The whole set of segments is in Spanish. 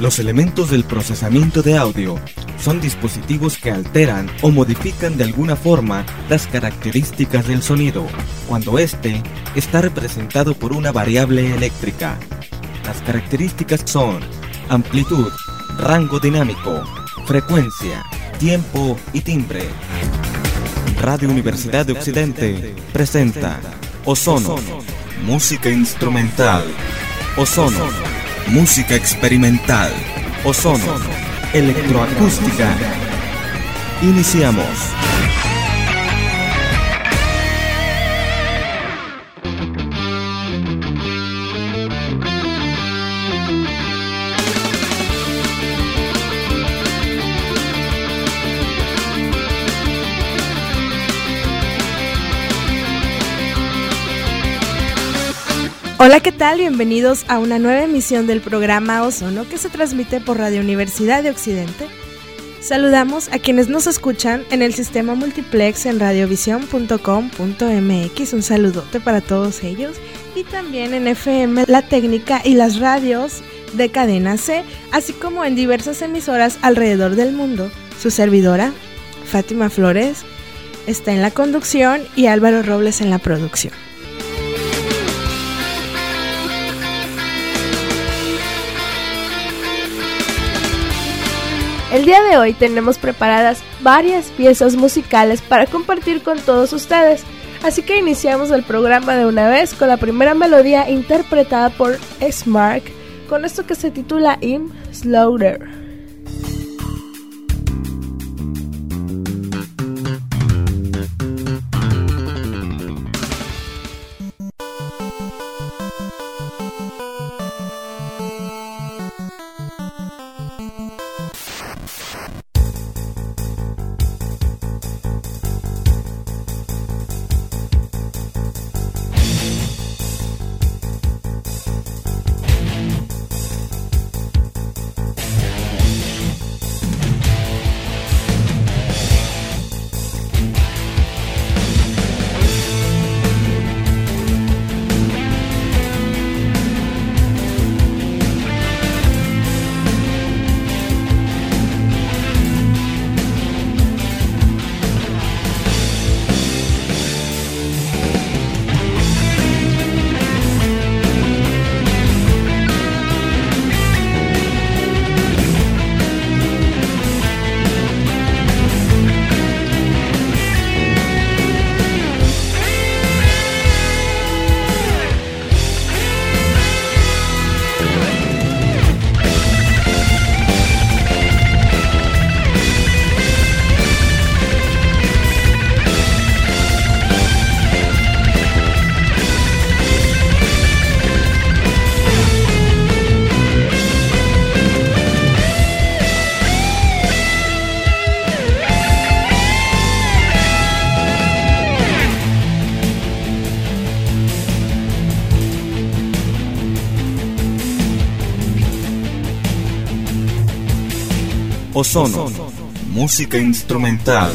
Los elementos del procesamiento de audio son dispositivos que alteran o modifican de alguna forma las características del sonido, cuando éste está representado por una variable eléctrica. Las características son amplitud, rango dinámico, frecuencia, tiempo y timbre. Radio Universidad de Occidente presenta Ozono, música instrumental. Ozono, música experimental. Ozono, electroacústica. Iniciamos. Hola, ¿qué tal? Bienvenidos a una nueva emisión del programa Ozono que se transmite por Radio Universidad de Occidente. Saludamos a quienes nos escuchan en el sistema multiplex en radiovision.com.mx. Un saludote para todos ellos. Y también en FM, la técnica y las radios de cadena C, así como en diversas emisoras alrededor del mundo. Su servidora, Fátima Flores, está en la conducción y Álvaro Robles en la producción. El día de hoy tenemos preparadas varias piezas musicales para compartir con todos ustedes, así que iniciamos el programa de una vez con la primera melodía interpretada por Smark con esto que se titula Im Slaughter. Ozono, música instrumental.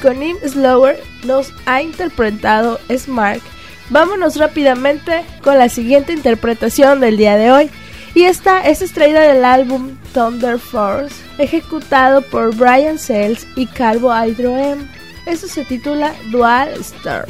Con Im Slower nos ha interpretado Smart. Vámonos rápidamente con la siguiente interpretación del día de hoy. Y esta es extraída del álbum Thunder Force, ejecutado por Brian Sales y Carbo Hydro M. Esto se titula Dual Star.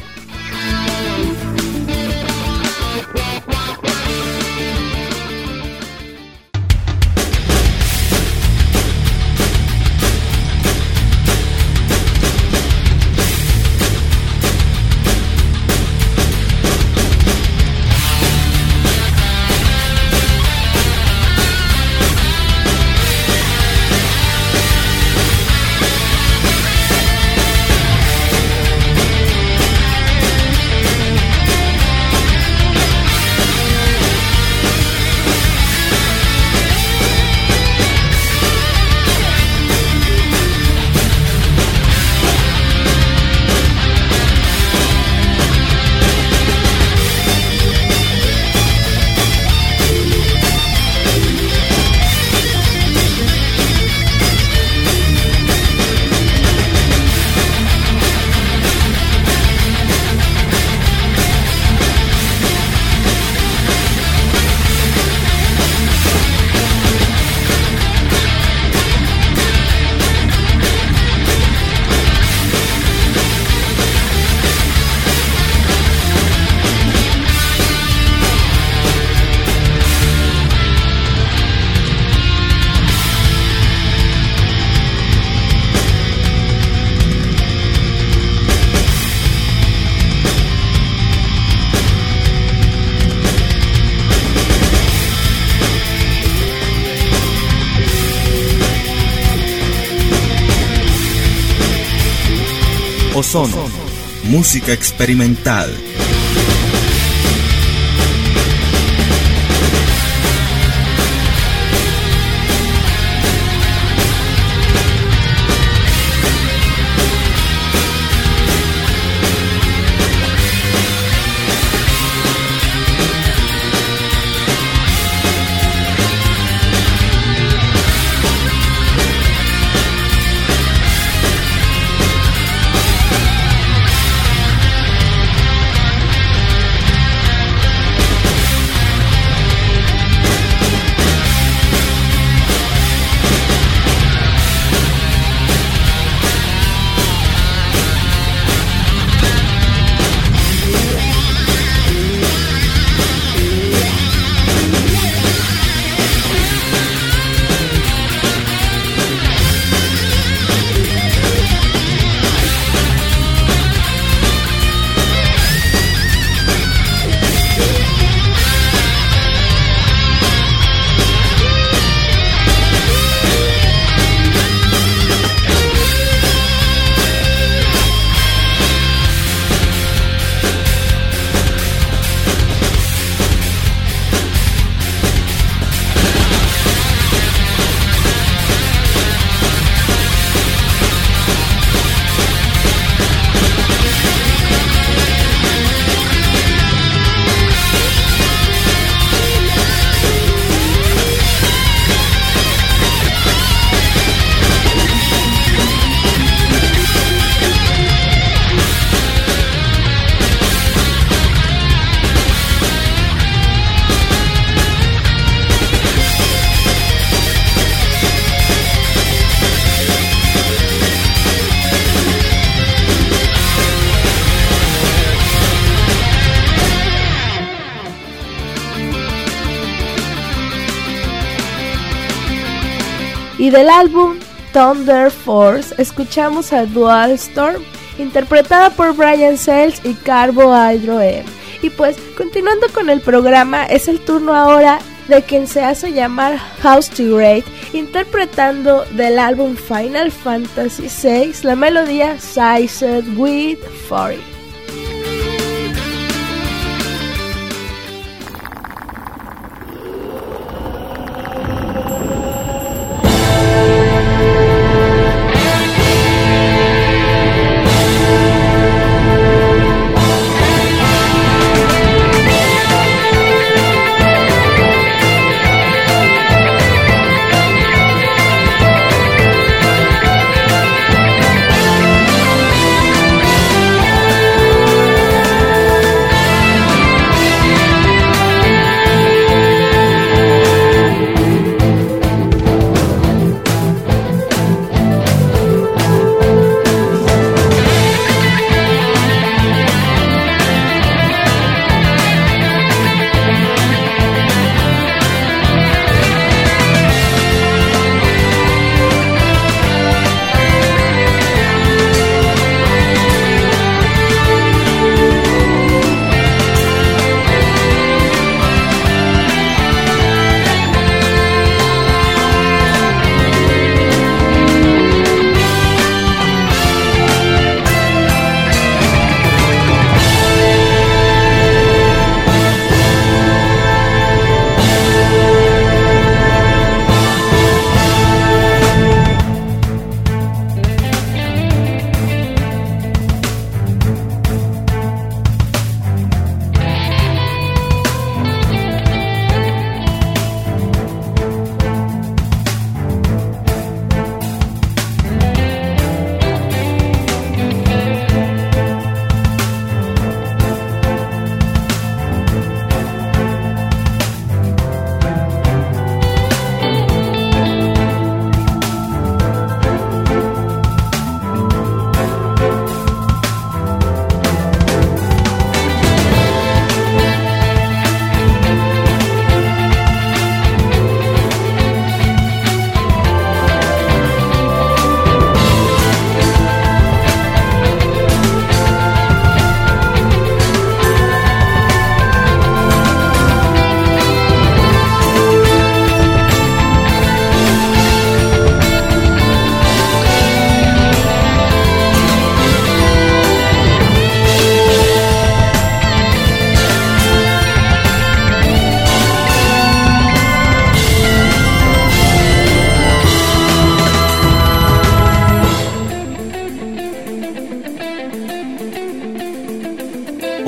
Ozono, música experimental. Y del álbum Thunder Force escuchamos a Dual Storm, interpretada por Brian Sells y Carbo Hydro M. Y pues, continuando con el programa, es el turno ahora de quien se hace llamar House to Great, interpretando del álbum Final Fantasy VI la melodía Sized with 40.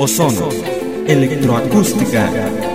Ozono, electroacústica.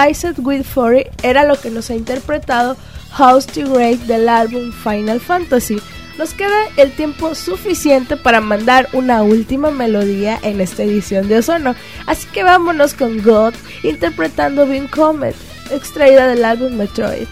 Sized with Fury era lo que nos ha interpretado House to Great del álbum Final Fantasy. Nos queda el tiempo suficiente para mandar una última melodía en esta edición de Ozono, así que vámonos con God interpretando Beam Comet, extraída del álbum Metroid.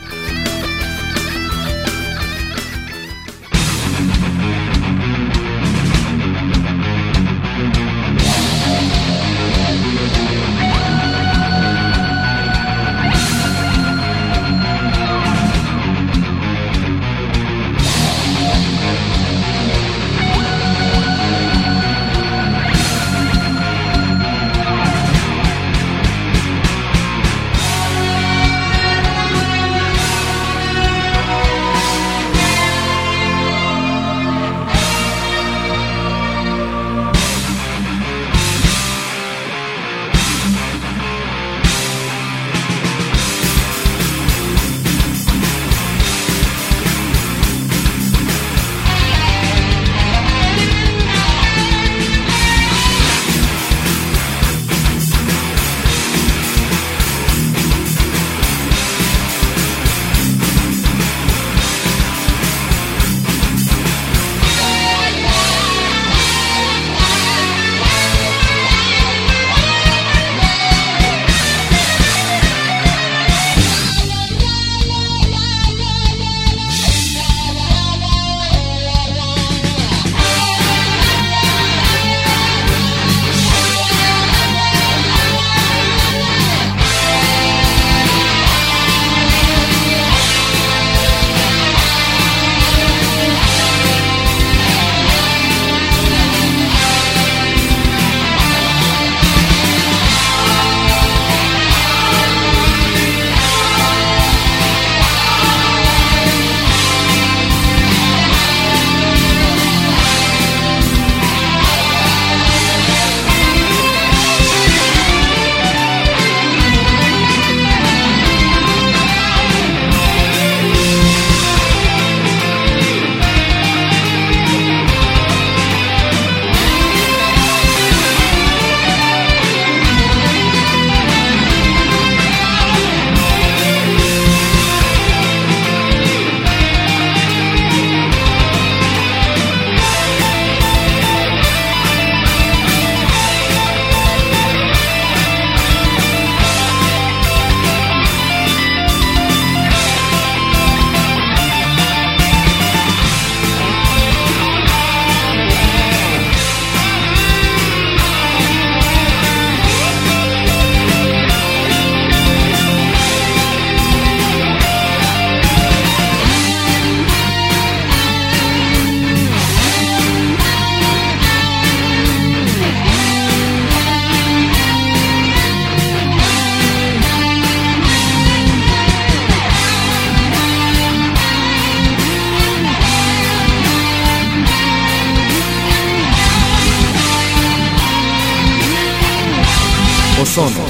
Ozono,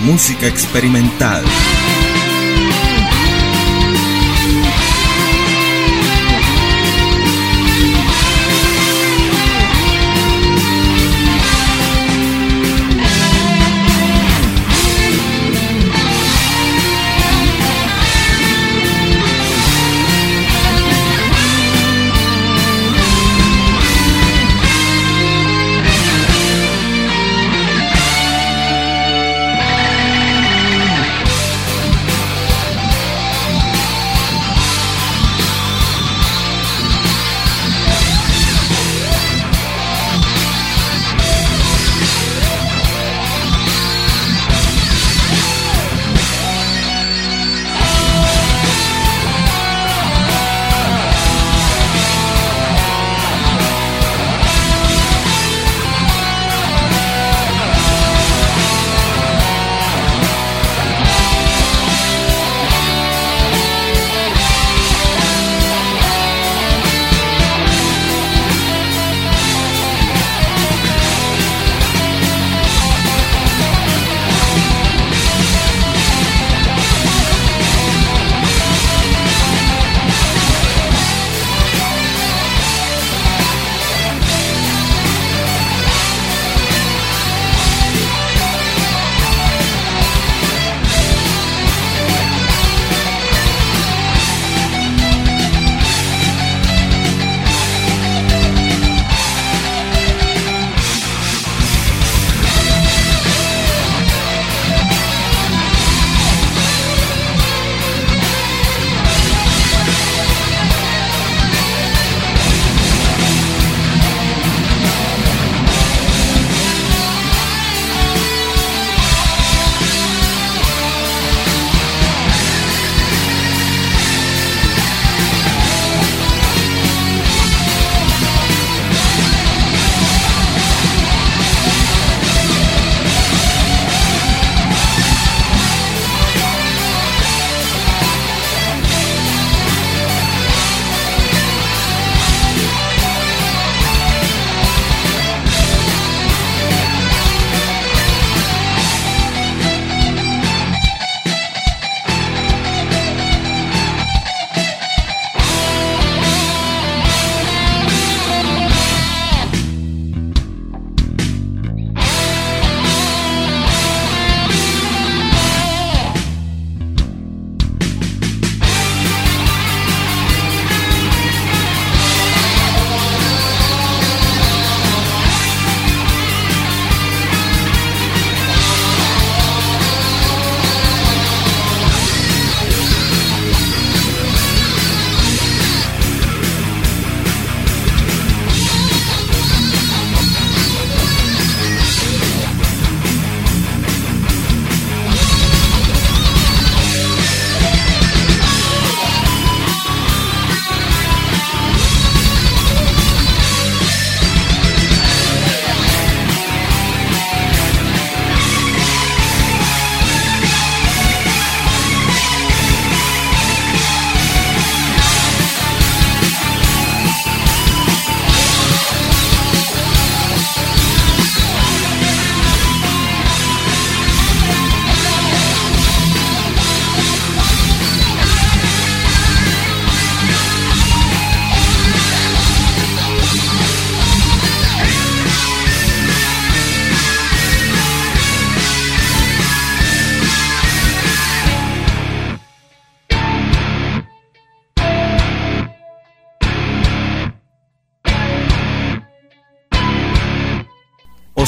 música experimental.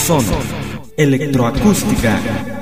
Ozono, electroacústica.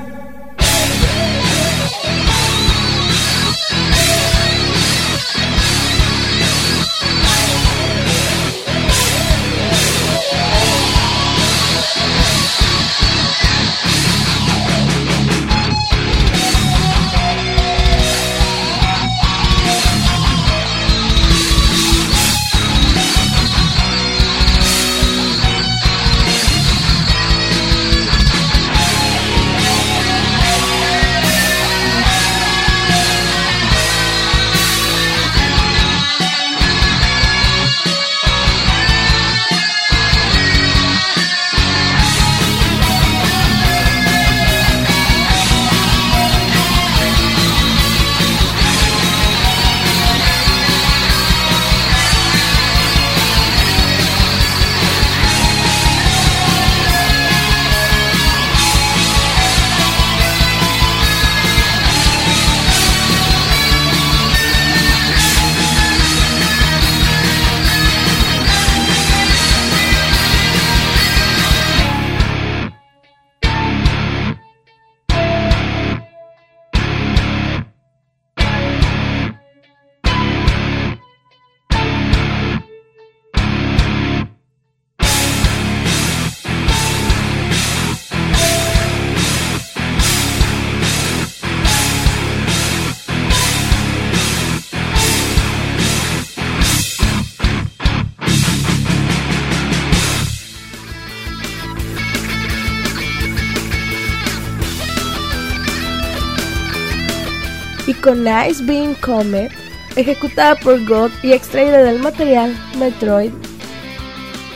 Con Ice Beam Comet, ejecutada por God y extraída del material Metroid.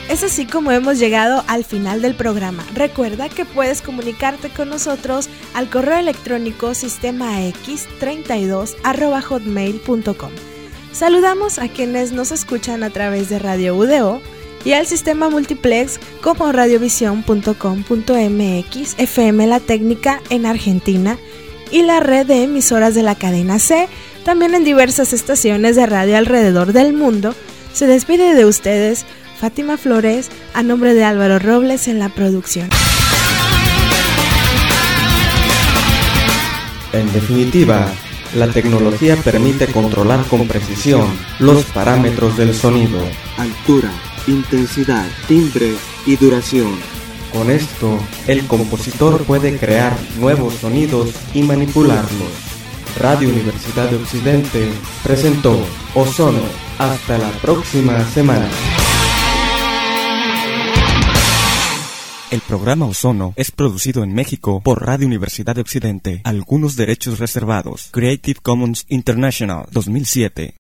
Es así como hemos llegado al final del programa. Recuerda que puedes comunicarte con nosotros al correo electrónico sistemax32 hotmail.com. Saludamos a quienes nos escuchan a través de Radio UDO y al sistema multiplex como radiovisión.com.mx, FM La Técnica en Argentina y la red de emisoras de la cadena C, también en diversas estaciones de radio alrededor del mundo. Se despide de ustedes Fátima Flores a nombre de Álvaro Robles en la producción. En definitiva, la tecnología permite controlar con precisión los parámetros del sonido. Altura, intensidad, timbre y duración. Con esto, el compositor puede crear nuevos sonidos y manipularlos. Radio Universidad de Occidente presentó Ozono. Hasta la próxima semana. El programa Ozono es producido en México por Radio Universidad de Occidente. Algunos derechos reservados. Creative Commons International 2007.